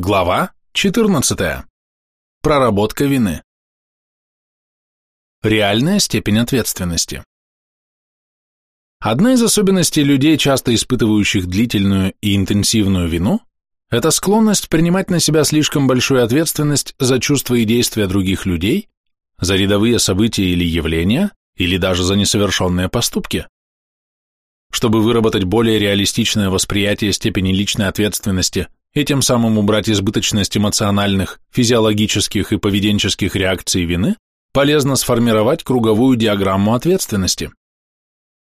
Глава 14. Проработка вины. Реальная степень ответственности. Одна из особенностей людей, часто испытывающих длительную и интенсивную вину, это склонность принимать на себя слишком большую ответственность за чувства и действия других людей, за рядовые события или явления, или даже за несовершенные поступки. Чтобы выработать более реалистичное восприятие степени личной ответственности и тем самым убрать избыточность эмоциональных, физиологических и поведенческих реакций вины, полезно сформировать круговую диаграмму ответственности.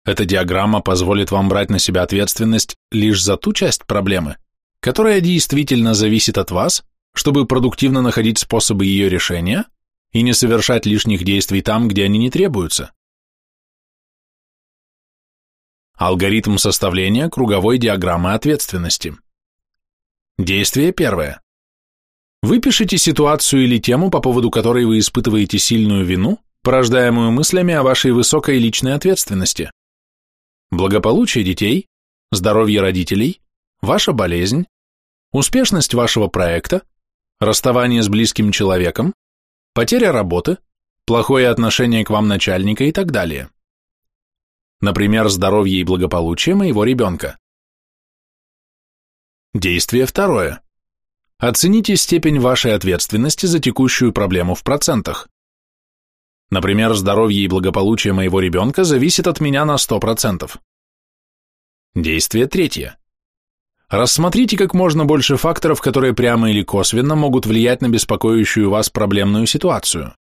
Эта диаграмма позволит вам брать на себя ответственность лишь за ту часть проблемы, которая действительно зависит от вас, чтобы продуктивно находить способы ее решения и не совершать лишних действий там, где они не требуются. Алгоритм составления круговой диаграммы ответственности. Действие первое. Выпишите ситуацию или тему, по поводу которой вы испытываете сильную вину, порождаемую мыслями о вашей высокой личной ответственности. Благополучие детей, здоровье родителей, ваша болезнь, успешность вашего проекта, расставание с близким человеком, потеря работы, плохое отношение к вам начальника и так далее. Например, здоровье и благополучие моего ребенка. Действие второе. Оцените степень вашей ответственности за текущую проблему в процентах. Например, здоровье и благополучие моего ребенка зависит от меня на 100%. Действие третье. Рассмотрите как можно больше факторов, которые прямо или косвенно могут влиять на беспокоящую вас проблемную ситуацию.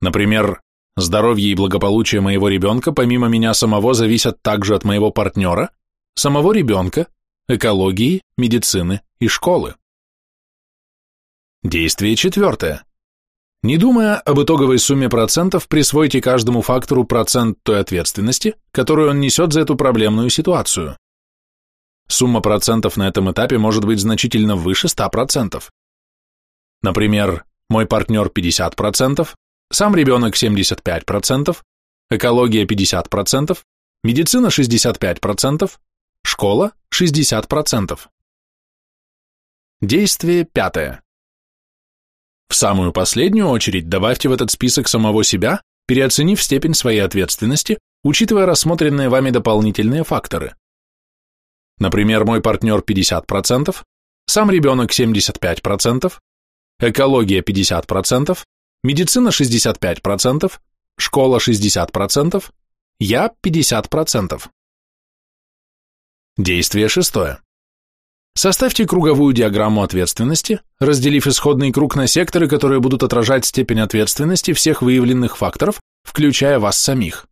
Например, здоровье и благополучие моего ребенка помимо меня самого зависят также от моего партнера, самого ребенка, экологии, медицины и школы. Действие четвертое. Не думая об итоговой сумме процентов, присвойте каждому фактору процент той ответственности, которую он несет за эту проблемную ситуацию. Сумма процентов на этом этапе может быть значительно выше 100%. Например, мой партнер 50%, сам ребенок 75%, экология 50%, медицина 65%, Школа – 60%. Действие пятое. В самую последнюю очередь добавьте в этот список самого себя, переоценив степень своей ответственности, учитывая рассмотренные вами дополнительные факторы. Например, мой партнер 50%, сам ребенок 75%, экология 50%, медицина 65%, школа 60%, я 50%. Действие шестое. Составьте круговую диаграмму ответственности, разделив исходный круг на секторы, которые будут отражать степень ответственности всех выявленных факторов, включая вас самих.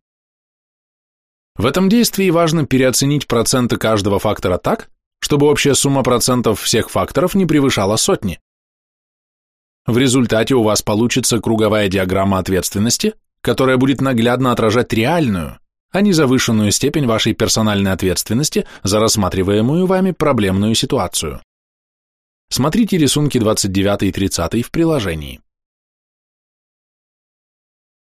В этом действии важно переоценить проценты каждого фактора так, чтобы общая сумма процентов всех факторов не превышала сотни. В результате у вас получится круговая диаграмма ответственности, которая будет наглядно отражать реальную, а не завышенную степень вашей персональной ответственности за рассматриваемую вами проблемную ситуацию. Смотрите рисунки 29 и 30 в приложении.